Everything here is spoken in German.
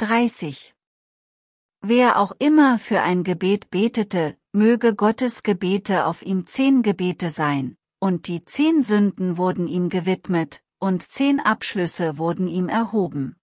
30. Wer auch immer für ein Gebet betete, möge Gottes Gebete auf ihm zehn Gebete sein, und die zehn Sünden wurden ihm gewidmet, und zehn Abschlüsse wurden ihm erhoben.